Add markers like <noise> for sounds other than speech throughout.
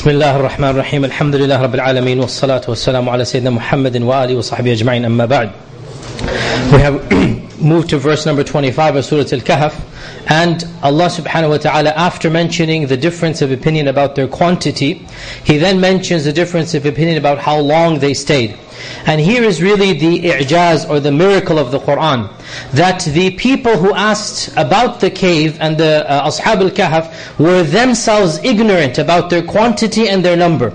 بسم الله الرحمن الرحيم الحمد لله رب العالمين والصلاة والسلام على سيدنا محمد وآله وصحبه أجمعين أما بعد We have <clears throat> moved to verse number 25 of Surah Al-Kahf and Allah subhanahu wa ta'ala after mentioning the difference of opinion about their quantity He then mentions the difference of opinion about how long they stayed and here is really the i'jaz or the miracle of the Qur'an. That the people who asked about the cave and the uh, Ashab al-Kahf were themselves ignorant about their quantity and their number.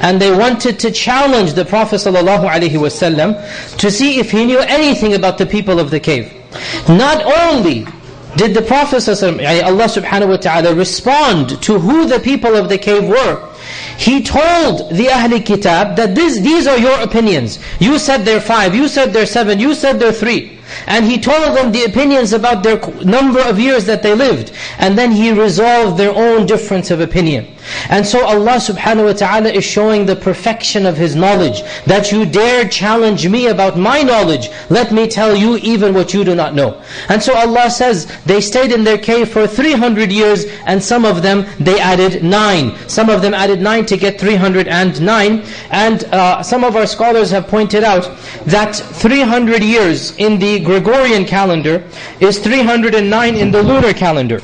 And they wanted to challenge the Prophet ﷺ to see if he knew anything about the people of the cave. Not only did the Prophet ﷺ, Allah subhanahu wa ta'ala respond to who the people of the cave were, he told the Ahli Kitab that this, these are your opinions. You said they're five, you said they're seven, you said they're three. And he told them the opinions about their number of years that they lived. And then he resolved their own difference of opinion. And so Allah subhanahu wa ta'ala is showing the perfection of His knowledge. That you dare challenge me about my knowledge. Let me tell you even what you do not know. And so Allah says, they stayed in their cave for 300 years and some of them, they added 9. Some of them added 9 to get 309. And uh, some of our scholars have pointed out that 300 years in the Gregorian calendar is 309 in the lunar calendar.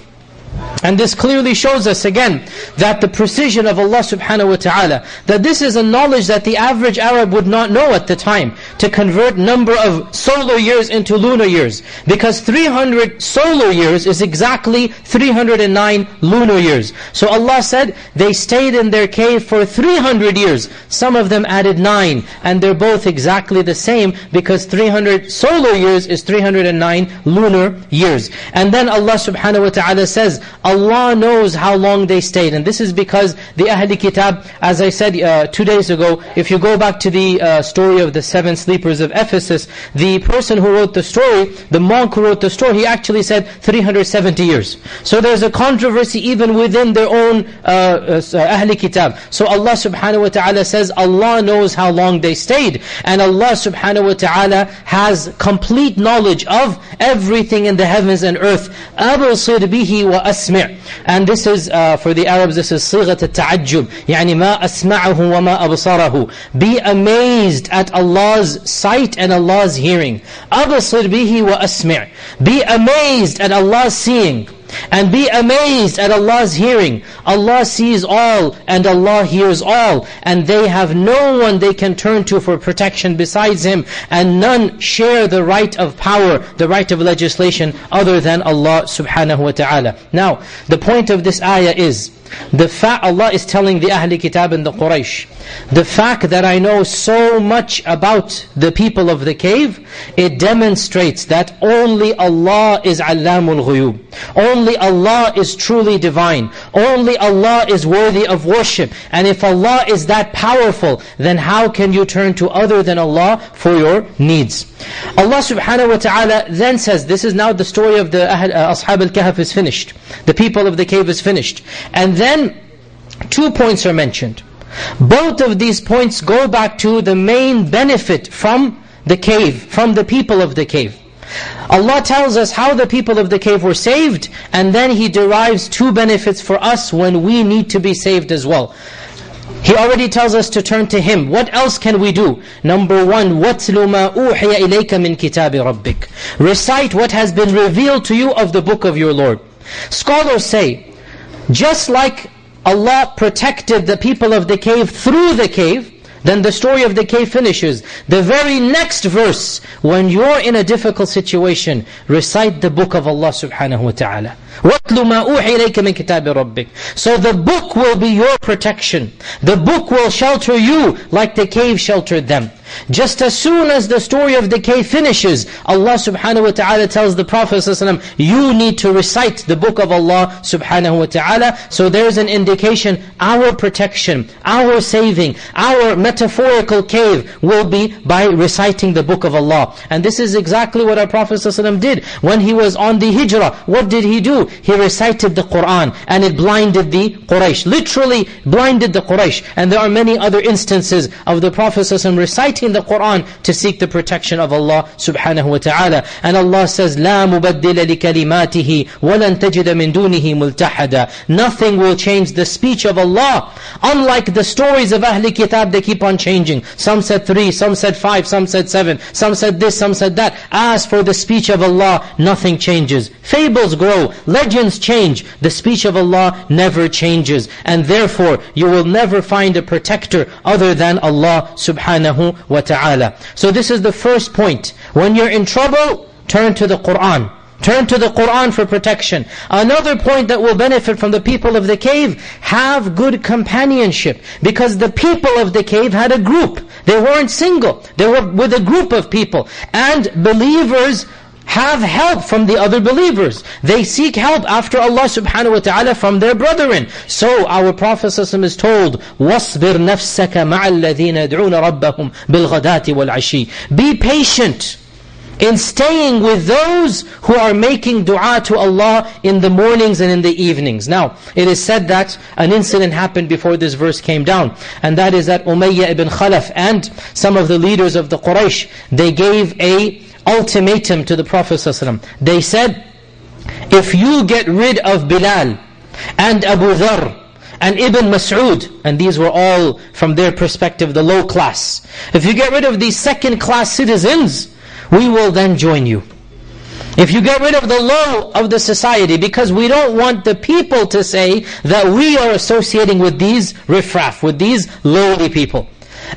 And this clearly shows us again that the precision of Allah subhanahu wa ta'ala, that this is a knowledge that the average Arab would not know at the time, to convert number of solar years into lunar years. Because 300 solar years is exactly 309 lunar years. So Allah said, they stayed in their cave for 300 years. Some of them added 9, and they're both exactly the same, because 300 solar years is 309 lunar years. And then Allah subhanahu wa ta'ala says, Allah knows how long they stayed. And this is because the Ahli Kitab, as I said uh, two days ago, if you go back to the uh, story of the seven sleepers of Ephesus, the person who wrote the story, the monk who wrote the story, he actually said 370 years. So there's a controversy even within their own uh, uh Ahli Kitab. So Allah subhanahu wa ta'ala says, Allah knows how long they stayed. And Allah subhanahu wa ta'ala has complete knowledge of everything in the heavens and earth. أَبْصِرْ بِهِ وَأَسْمِعْ and this is, uh, for the Arabs, this is صيغة التعجب يعني ما أسمعه وما أبصره Be amazed at Allah's sight and Allah's hearing أبصر به وأسمع Be amazed at Allah's seeing and be amazed at Allah's hearing. Allah sees all and Allah hears all. And they have no one they can turn to for protection besides Him. And none share the right of power, the right of legislation other than Allah subhanahu wa ta'ala. Now, the point of this ayah is, the fact Allah is telling the Ahli Kitab and the Quraysh, the fact that I know so much about the people of the cave, it demonstrates that only Allah is Allamul Ghuyub. Only Allah is truly divine. Only Allah is worthy of worship. And if Allah is that powerful, then how can you turn to other than Allah for your needs? Allah subhanahu wa ta'ala then says, this is now the story of the uh, Ashab al-Kahf is finished. The people of the cave is finished. And then two points are mentioned. Both of these points go back to the main benefit from the cave, from the people of the cave. Allah tells us how the people of the cave were saved, and then He derives two benefits for us when we need to be saved as well. He already tells us to turn to Him. What else can we do? Number one, وَاتْلُ مَا أُوحِيَ إِلَيْكَ مِنْ كِتَابِ رَبِّكَ Recite what has been revealed to you of the book of your Lord. Scholars say, just like Allah protected the people of the cave through the cave, then the story of the cave finishes. The very next verse, when you're in a difficult situation, recite the book of Allah subhanahu wa ta'ala. وَاتْلُ مَا أُوحِي إِلَيْكَ مِنْ كِتَابِ رَبِّكَ So the book will be your protection. The book will shelter you like the cave sheltered them. Just as soon as the story of decay finishes, Allah subhanahu wa ta'ala tells the Prophet ﷺ, you need to recite the book of Allah subhanahu wa ta'ala. So there's an indication, our protection, our saving, our metaphorical cave will be by reciting the book of Allah. And this is exactly what our Prophet ﷺ did. When he was on the hijrah, what did he do? He recited the Qur'an and it blinded the Quraysh. Literally blinded the Quraysh. And there are many other instances of the Prophet ﷺ reciting the Qur'an to seek the protection of Allah subhanahu wa ta'ala. And Allah says, لا مبدل لكلماته ولن تجد من دونه ملتحدا. Nothing will change the speech of Allah. Unlike the stories of Ahlul Kitab, they keep on changing. Some said three, some said five, some said seven, some said this, some said that. As for the speech of Allah, nothing changes. Fables grow, legends change. The speech of Allah never changes. And therefore, you will never find a protector other than Allah subhanahu wa so this is the first point. When you're in trouble, turn to the Qur'an. Turn to the Qur'an for protection. Another point that will benefit from the people of the cave, have good companionship. Because the people of the cave had a group. They weren't single. They were with a group of people. And believers have help from the other believers. They seek help after Allah subhanahu wa ta'ala from their brethren. So our Prophet is told, وَاصْبِرْ نَفْسَكَ مَعَ الَّذِينَ يَدْعُونَ رَبَّهُمْ بِالْغَدَاةِ وَالْعَشِيِّ Be patient in staying with those who are making dua to Allah in the mornings and in the evenings. Now, it is said that an incident happened before this verse came down. And that is that Umayyah ibn Khalaf and some of the leaders of the Quraysh, they gave a ultimatum to the Prophet ﷺ. They said, if you get rid of Bilal and Abu Dharr and Ibn Mas'ud, and these were all from their perspective the low class. If you get rid of these second class citizens, we will then join you. If you get rid of the low of the society, because we don't want the people to say that we are associating with these riffraff, with these lowly people.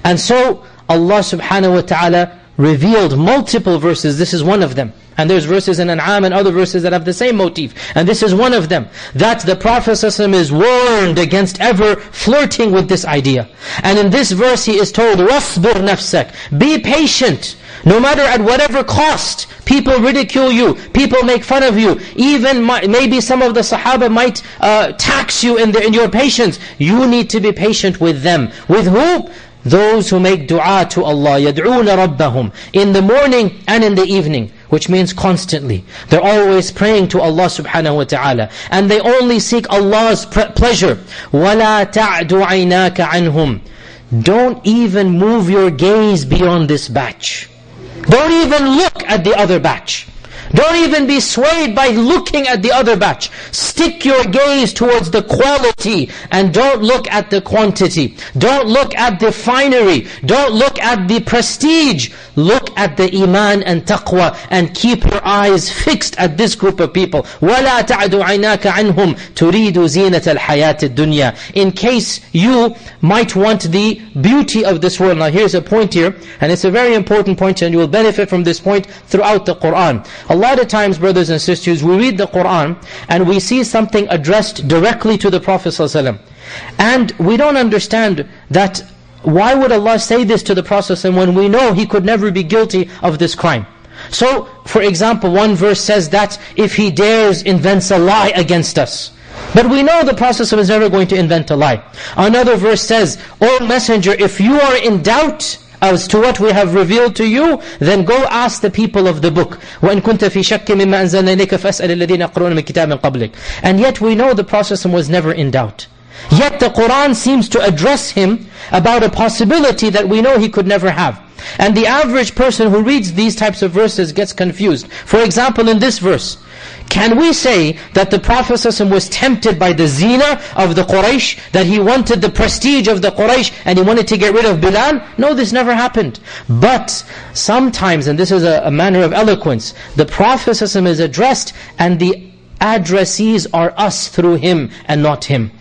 And so Allah subhanahu wa ta'ala revealed multiple verses. This is one of them. And there's verses in An'am and other verses that have the same motif. And this is one of them. That the Prophet ﷺ is warned against ever flirting with this idea. And in this verse he is told, وَاصْبِرْ نَفْسَكَ Be patient. No matter at whatever cost, people ridicule you, people make fun of you, even maybe some of the Sahaba might uh, tax you in, the, in your patience. You need to be patient with them. With who? Those who make dua to Allah, يَدْعُونَ رَبَّهُمْ In the morning and in the evening, which means constantly. They're always praying to Allah subhanahu wa ta'ala. And they only seek Allah's pleasure. وَلَا تَعْدُ عَيْنَاكَ عَنْهُمْ Don't even move your gaze beyond this batch. Don't even look at the other batch. Don't even be swayed by looking at the other batch. Stick your gaze towards the quality and don't look at the quantity. Don't look at the finery. Don't look at the prestige. Look at the iman and taqwa and keep your eyes fixed at this group of people. وَلَا تَعْدُ عَيْنَاكَ عَنْهُمْ تُرِيدُ زِينَةَ الْحَيَاةِ الدُّنْيَا In case you might want the beauty of this world. Now here's a point here, and it's a very important point, and you will benefit from this point throughout the Qur'an. Lot of times, brothers and sisters, we read the Qur'an, and we see something addressed directly to the Prophet ﷺ. And we don't understand that why would Allah say this to the Prophet when we know he could never be guilty of this crime? So, for example, one verse says that if he dares invents a lie against us. But we know the Prophet is never going to invent a lie. Another verse says, O Messenger, if you are in doubt as to what we have revealed to you, then go ask the people of the book. وَإِن كُنْتَ فِي شَكٍّ مِمَّا أَنزَلْنَا إِلَيْكَ فَاسْأَلِ الَّذِينَ يَقْرُونَ مِنْ كِتَابٍ قَبْلِكَ And yet we know the Prophet was never in doubt. Yet the Qur'an seems to address him about a possibility that we know he could never have. And the average person who reads these types of verses gets confused. For example, in this verse, can we say that the Prophet ﷺ was tempted by the zina of the Quraysh, that he wanted the prestige of the Quraysh and he wanted to get rid of Bilal? No, this never happened. But sometimes, and this is a, a manner of eloquence, the Prophet ﷺ is addressed and the addressees are us through him and not him.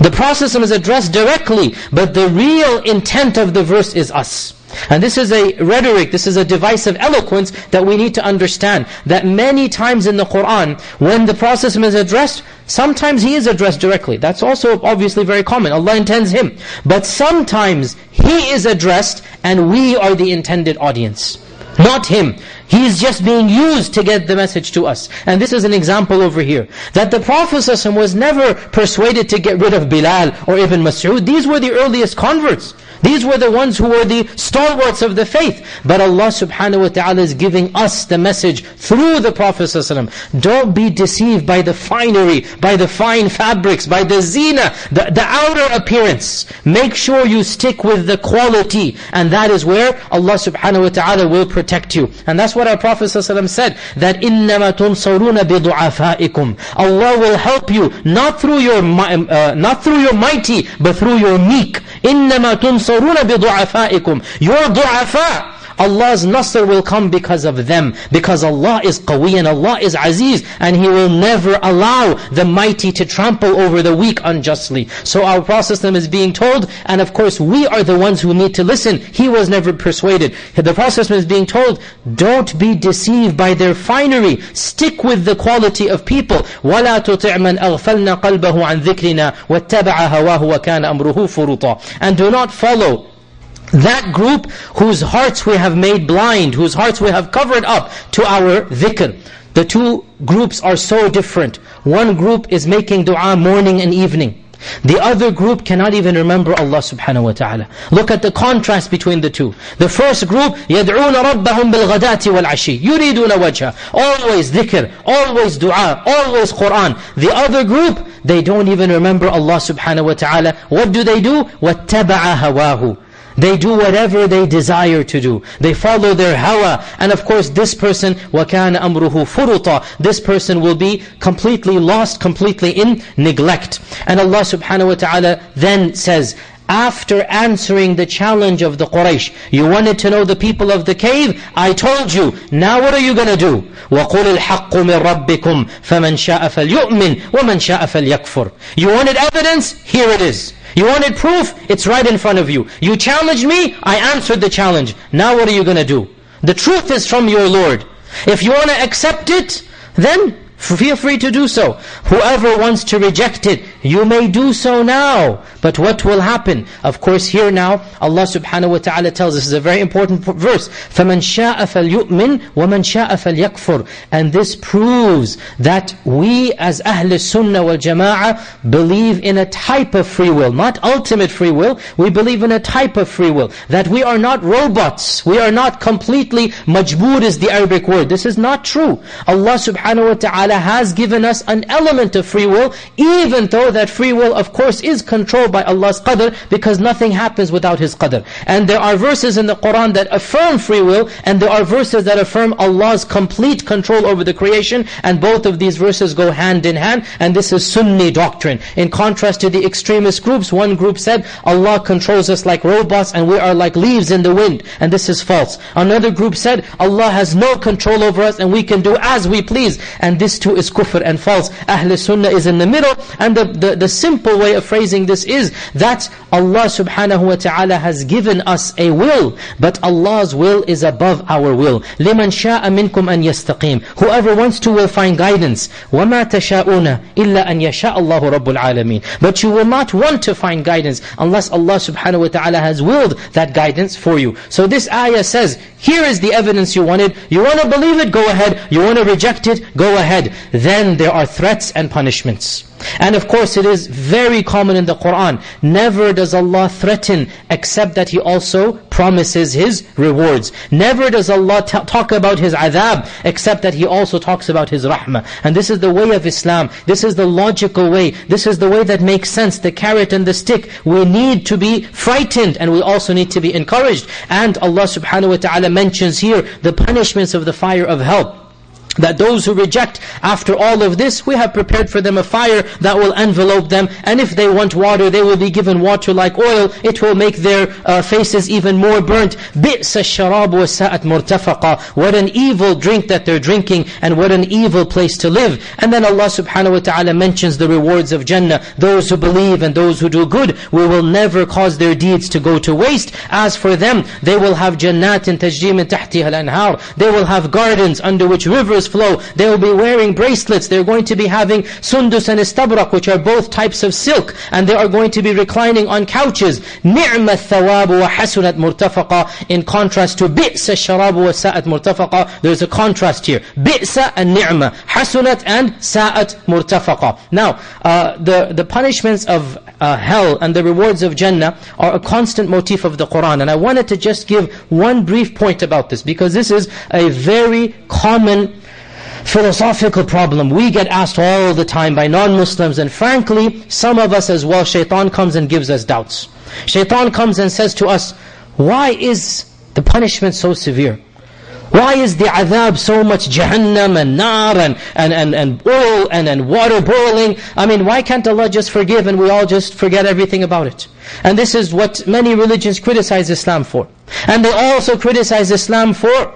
The Prophet is addressed directly, but the real intent of the verse is us. And this is a rhetoric, this is a device of eloquence that we need to understand. That many times in the Qur'an, when the Prophet is addressed, sometimes he is addressed directly. That's also obviously very common. Allah intends him. But sometimes he is addressed and we are the intended audience. Not him. He is just being used to get the message to us. And this is an example over here. That the Prophet ﷺ was never persuaded to get rid of Bilal or Ibn Mas'ud. These were the earliest converts. These were the ones who were the stalwarts of the faith. But Allah subhanahu wa ta'ala is giving us the message through the Prophet ﷺ. Don't be deceived by the finery, by the fine fabrics, by the zina, the, the outer appearance. Make sure you stick with the quality. And that is where Allah subhanahu wa ta'ala will protect you. And that's what our Prophet ﷺ said, that إِنَّمَا تُنصَرُونَ بِضُعَفَائِكُمْ Allah will help you, not through your uh, not through your mighty, but through your meek. إِنَّمَا تُنصَرُونَ بِضُعَفَائِكُمْ Your du'afa, Allah's nasr will come because of them. Because Allah is qawi and Allah is aziz. And He will never allow the mighty to trample over the weak unjustly. So our Prophet is being told, and of course we are the ones who need to listen. He was never persuaded. The Prophet is being told, don't be deceived by their finery. Stick with the quality of people. وَلَا تُطِعْ مَنْ أَغْفَلْنَا قَلْبَهُ عَنْ ذِكْرِنَا وَاتَّبَعَ هَوَاهُ وَكَانَ أَمْرُهُ فُرُطًا And do not follow that group whose hearts we have made blind, whose hearts we have covered up to our dhikr. The two groups are so different. One group is making dua morning and evening. The other group cannot even remember Allah subhanahu wa ta'ala. Look at the contrast between the two. The first group, يَدْعُونَ رَبَّهُمْ بِالْغَدَاةِ وَالْعَشِيِّ يُرِيدُونَ وَجْهَ Always dhikr, always dua, always Qur'an. The other group, they don't even remember Allah subhanahu wa ta'ala. What do they do? وَاتَّبَعَ هَوَاهُ they do whatever they desire to do. They follow their hawa. And of course this person, وَكَانَ أَمْرُهُ فُرُطًا This person will be completely lost, completely in neglect. And Allah subhanahu wa ta'ala then says, after answering the challenge of the Quraysh. You wanted to know the people of the cave? I told you. Now what are you going to do? وَقُلِ الْحَقُّ مِنْ رَبِّكُمْ فَمَنْ شَاءَ فَلْيُؤْمِنْ وَمَنْ شَاءَ فَلْيَكْفُرْ You wanted evidence? Here it is. You wanted proof? It's right in front of you. You challenged me? I answered the challenge. Now what are you going to do? The truth is from your Lord. If you want to accept it, then Feel free to do so. Whoever wants to reject it, you may do so now. But what will happen? Of course, here now, Allah subhanahu wa ta'ala tells us, this is a very important verse, فَمَنْ شَاءَ فَلْيُؤْمِنْ وَمَنْ شَاءَ فَلْيَكْفُرْ And this proves that we as Ahl Sunnah wal Jama'ah believe in a type of free will, not ultimate free will, we believe in a type of free will. That we are not robots, we are not completely, majboor is the Arabic word. This is not true. Allah subhanahu wa ta'ala Ta'ala has given us an element of free will, even though that free will, of course, is controlled by Allah's qadr, because nothing happens without His qadr. And there are verses in the Qur'an that affirm free will, and there are verses that affirm Allah's complete control over the creation, and both of these verses go hand in hand, and this is Sunni doctrine. In contrast to the extremist groups, one group said, Allah controls us like robots, and we are like leaves in the wind, and this is false. Another group said, Allah has no control over us, and we can do as we please, and this too is kufr and false. Ahl Sunnah is in the middle. And the, the, the simple way of phrasing this is that Allah subhanahu wa ta'ala has given us a will, but Allah's will is above our will. لِمَنْ شَاءَ مِنْكُمْ أَنْ يَسْتَقِيمُ Whoever wants to will find guidance. وَمَا تَشَاءُونَ إِلَّا أَنْ يَشَاءَ اللَّهُ رَبُّ الْعَالَمِينَ But you will not want to find guidance unless Allah subhanahu wa ta'ala has willed that guidance for you. So this ayah says, here is the evidence you wanted. You want to believe it? Go ahead. You want to reject it? Go ahead. Then there are threats and punishments. And of course it is very common in the Qur'an. Never does Allah threaten except that He also promises His rewards. Never does Allah talk about His adhab except that He also talks about His rahmah. And this is the way of Islam. This is the logical way. This is the way that makes sense. The carrot and the stick. We need to be frightened and we also need to be encouraged. And Allah subhanahu wa ta'ala mentions here the punishments of the fire of hell that those who reject after all of this, we have prepared for them a fire that will envelope them. And if they want water, they will be given water like oil. It will make their uh, faces even more burnt. بِئْسَ الشَّرَابُ مُرْتَفَقًا What an evil drink that they're drinking and what an evil place to live. And then Allah subhanahu wa ta'ala mentions the rewards of Jannah. Those who believe and those who do good, we will never cause their deeds to go to waste. As for them, they will have Jannah in tajri min Tahtiha anhar. They will have gardens under which rivers flow. They will be wearing bracelets. They're going to be having sundus and istabrak, which are both types of silk. And they are going to be reclining on couches. نِعْمَ الثَّوَابُ وَحَسُنَتْ مُرْتَفَقًا In contrast to بِئْسَ الشَّرَابُ وَسَاءَتْ مُرْتَفَقًا There's a contrast here. بِئْسَ and ni'mah. حَسُنَتْ and سَاءَتْ مُرْتَفَقًا Now, uh, the, the punishments of uh, hell and the rewards of Jannah are a constant motif of the Qur'an. And I wanted to just give one brief point about this because this is a very common philosophical problem. We get asked all the time by non-Muslims and frankly, some of us as well, shaitan comes and gives us doubts. Shaitan comes and says to us, why is the punishment so severe? Why is the adhab so much jahannam and nar and, and, and, and oil and, and water boiling? I mean, why can't Allah just forgive and we all just forget everything about it? And this is what many religions criticize Islam for. And they also criticize Islam for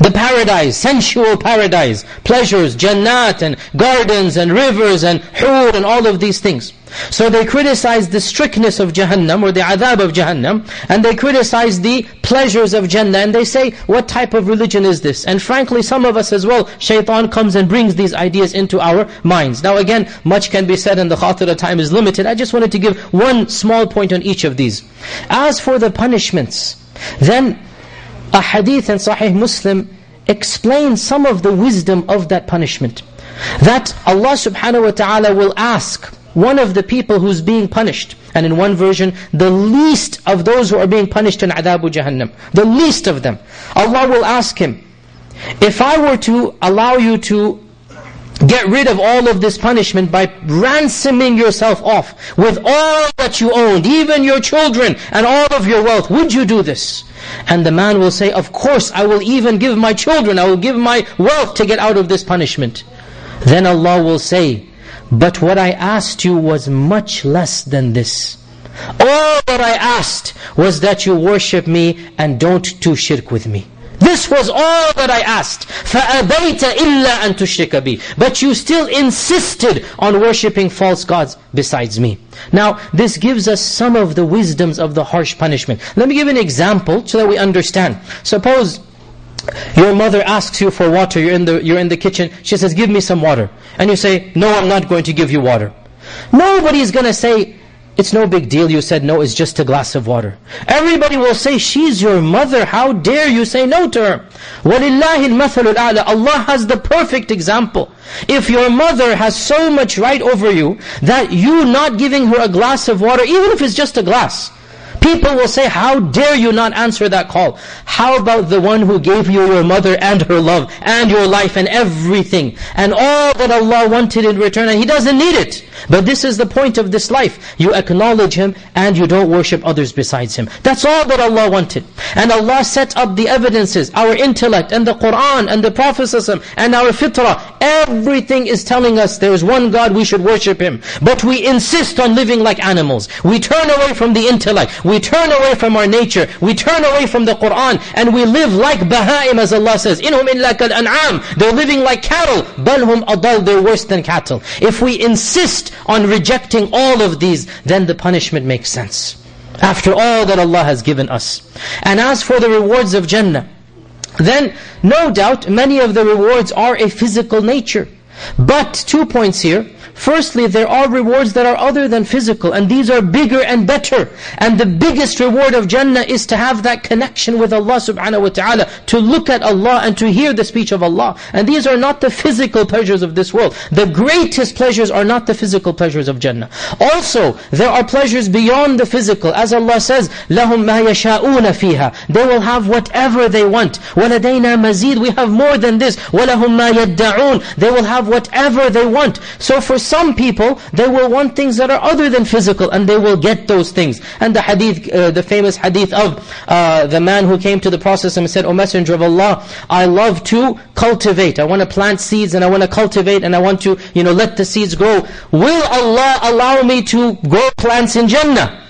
the paradise, sensual paradise, pleasures, jannat and gardens and rivers and hur and all of these things. So they criticize the strictness of Jahannam or the adhab of Jahannam and they criticize the pleasures of Jannah and they say, what type of religion is this? And frankly, some of us as well, shaitan comes and brings these ideas into our minds. Now again, much can be said and the khatir time is limited. I just wanted to give one small point on each of these. As for the punishments, then a hadith in Sahih Muslim explains some of the wisdom of that punishment. That Allah subhanahu wa ta'ala will ask one of the people who's being punished. And in one version, the least of those who are being punished in Adhabu Jahannam. The least of them. Allah will ask him, if I were to allow you to get rid of all of this punishment by ransoming yourself off with all that you owned, even your children and all of your wealth, would you do this? And the man will say, of course, I will even give my children, I will give my wealth to get out of this punishment. Then Allah will say, but what I asked you was much less than this. All that I asked was that you worship me and don't do shirk with me. This was all that I asked. فَأَبَيْتَ إِلَّا أَن تُشْرِكَ بِي But you still insisted on worshipping false gods besides me. Now, this gives us some of the wisdoms of the harsh punishment. Let me give an example so that we understand. Suppose your mother asks you for water, you're in, the, you're in the kitchen, she says, give me some water. And you say, no, I'm not going to give you water. Nobody's going to say, it's no big deal, you said no, it's just a glass of water. Everybody will say, she's your mother, how dare you say no to her? وَلِلَّهِ الْمَثَلُ الْأَعْلَى Allah has the perfect example. If your mother has so much right over you, that you not giving her a glass of water, even if it's just a glass, People will say, how dare you not answer that call? How about the one who gave you your mother and her love and your life and everything and all that Allah wanted in return and He doesn't need it. But this is the point of this life. You acknowledge Him and you don't worship others besides Him. That's all that Allah wanted. And Allah set up the evidences, our intellect and the Qur'an and the Prophet and our fitrah. Everything is telling us there is one God, we should worship Him. But we insist on living like animals. We turn away from the intellect. We turn away from our nature. We turn away from the Qur'an. And we live like bahaim as Allah says. إِنْهُمْ إِلَّا كَالْأَنْعَامِ They're living like cattle. بَلْهُمْ أَضَلْ They're worse than cattle. If we insist on rejecting all of these, then the punishment makes sense. After all that Allah has given us. And as for the rewards of Jannah, then no doubt many of the rewards are a physical nature. But two points here. Firstly, there are rewards that are other than physical, and these are bigger and better. And the biggest reward of Jannah is to have that connection with Allah subhanahu wa ta'ala, to look at Allah and to hear the speech of Allah. And these are not the physical pleasures of this world. The greatest pleasures are not the physical pleasures of Jannah. Also, there are pleasures beyond the physical. As Allah says, لَهُمْ مَا يَشَاءُونَ فِيهَا They will have whatever they want. وَلَدَيْنَا مَزِيدٌ We have more than this. وَلَهُمْ مَا يَدَّعُونَ They will have whatever they want. So for some people, they will want things that are other than physical, and they will get those things. And the hadith, uh, the famous hadith of uh, the man who came to the Prophet and said, O Messenger of Allah, I love to cultivate. I want to plant seeds and I want to cultivate and I want to, you know, let the seeds grow. Will Allah allow me to grow plants in Jannah?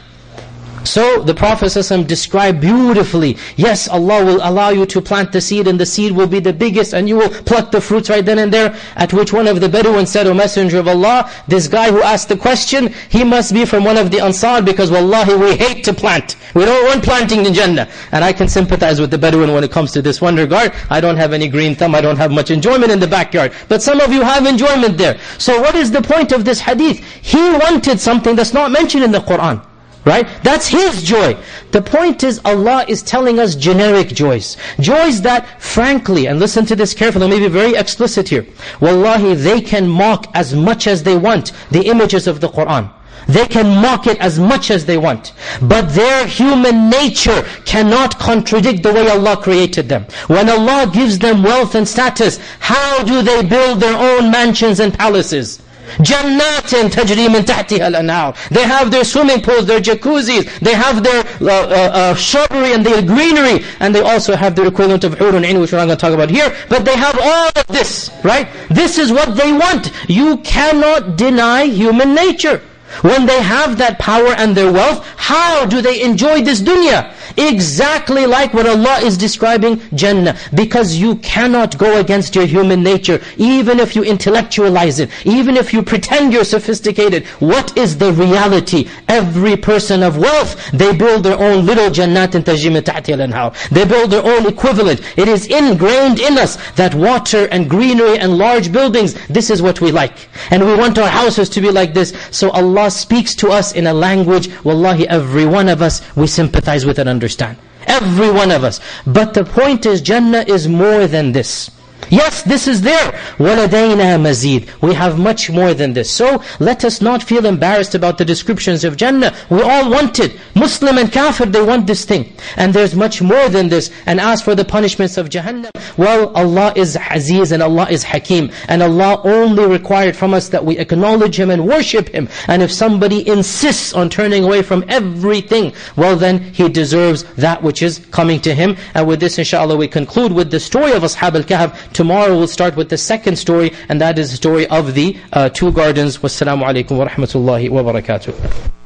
So the Prophet ﷺ described beautifully, yes, Allah will allow you to plant the seed and the seed will be the biggest and you will pluck the fruits right then and there. At which one of the Bedouin said, O Messenger of Allah, this guy who asked the question, he must be from one of the Ansar because wallahi we hate to plant. We don't want planting in Jannah. And I can sympathize with the Bedouin when it comes to this one regard. I don't have any green thumb, I don't have much enjoyment in the backyard. But some of you have enjoyment there. So what is the point of this hadith? He wanted something that's not mentioned in the Qur'an. Right? That's His joy. The point is Allah is telling us generic joys. Joys that frankly, and listen to this carefully, let me be very explicit here. Wallahi, they can mock as much as they want the images of the Qur'an. They can mock it as much as they want. But their human nature cannot contradict the way Allah created them. When Allah gives them wealth and status, how do they build their own mansions and palaces? Jannatin tajri tahtiha al-anhar. They have their swimming pools, their jacuzzis, they have their uh, uh, uh, shrubbery and their greenery, and they also have their equivalent of hurun in, which we're not going to talk about here. But they have all of this, right? This is what they want. You cannot deny human nature. When they have that power and their wealth, how do they enjoy this dunya? Exactly like what Allah is describing Jannah. Because you cannot go against your human nature, even if you intellectualize it, even if you pretend you're sophisticated. What is the reality? Every person of wealth, they build their own little Jannat and al They build their own equivalent. It is ingrained in us that water and greenery and large buildings, this is what we like. And we want our houses to be like this. So Allah Allah speaks to us in a language, wallahi every one of us, we sympathize with and understand. Every one of us. But the point is, Jannah is more than this. Yes, this is there. وَلَدَيْنَا مَزِيد We have much more than this. So let us not feel embarrassed about the descriptions of Jannah. We all want it. Muslim and kafir, they want this thing. And there's much more than this. And as for the punishments of Jahannam, well, Allah is Aziz and Allah is Hakim. And Allah only required from us that we acknowledge Him and worship Him. And if somebody insists on turning away from everything, well then he deserves that which is coming to him. And with this inshallah we conclude with the story of Ashab al-Kahf Tomorrow we'll start with the second story, and that is the story of the uh, two gardens. Wassalamu alaikum wa rahmatullahi wa barakatuh.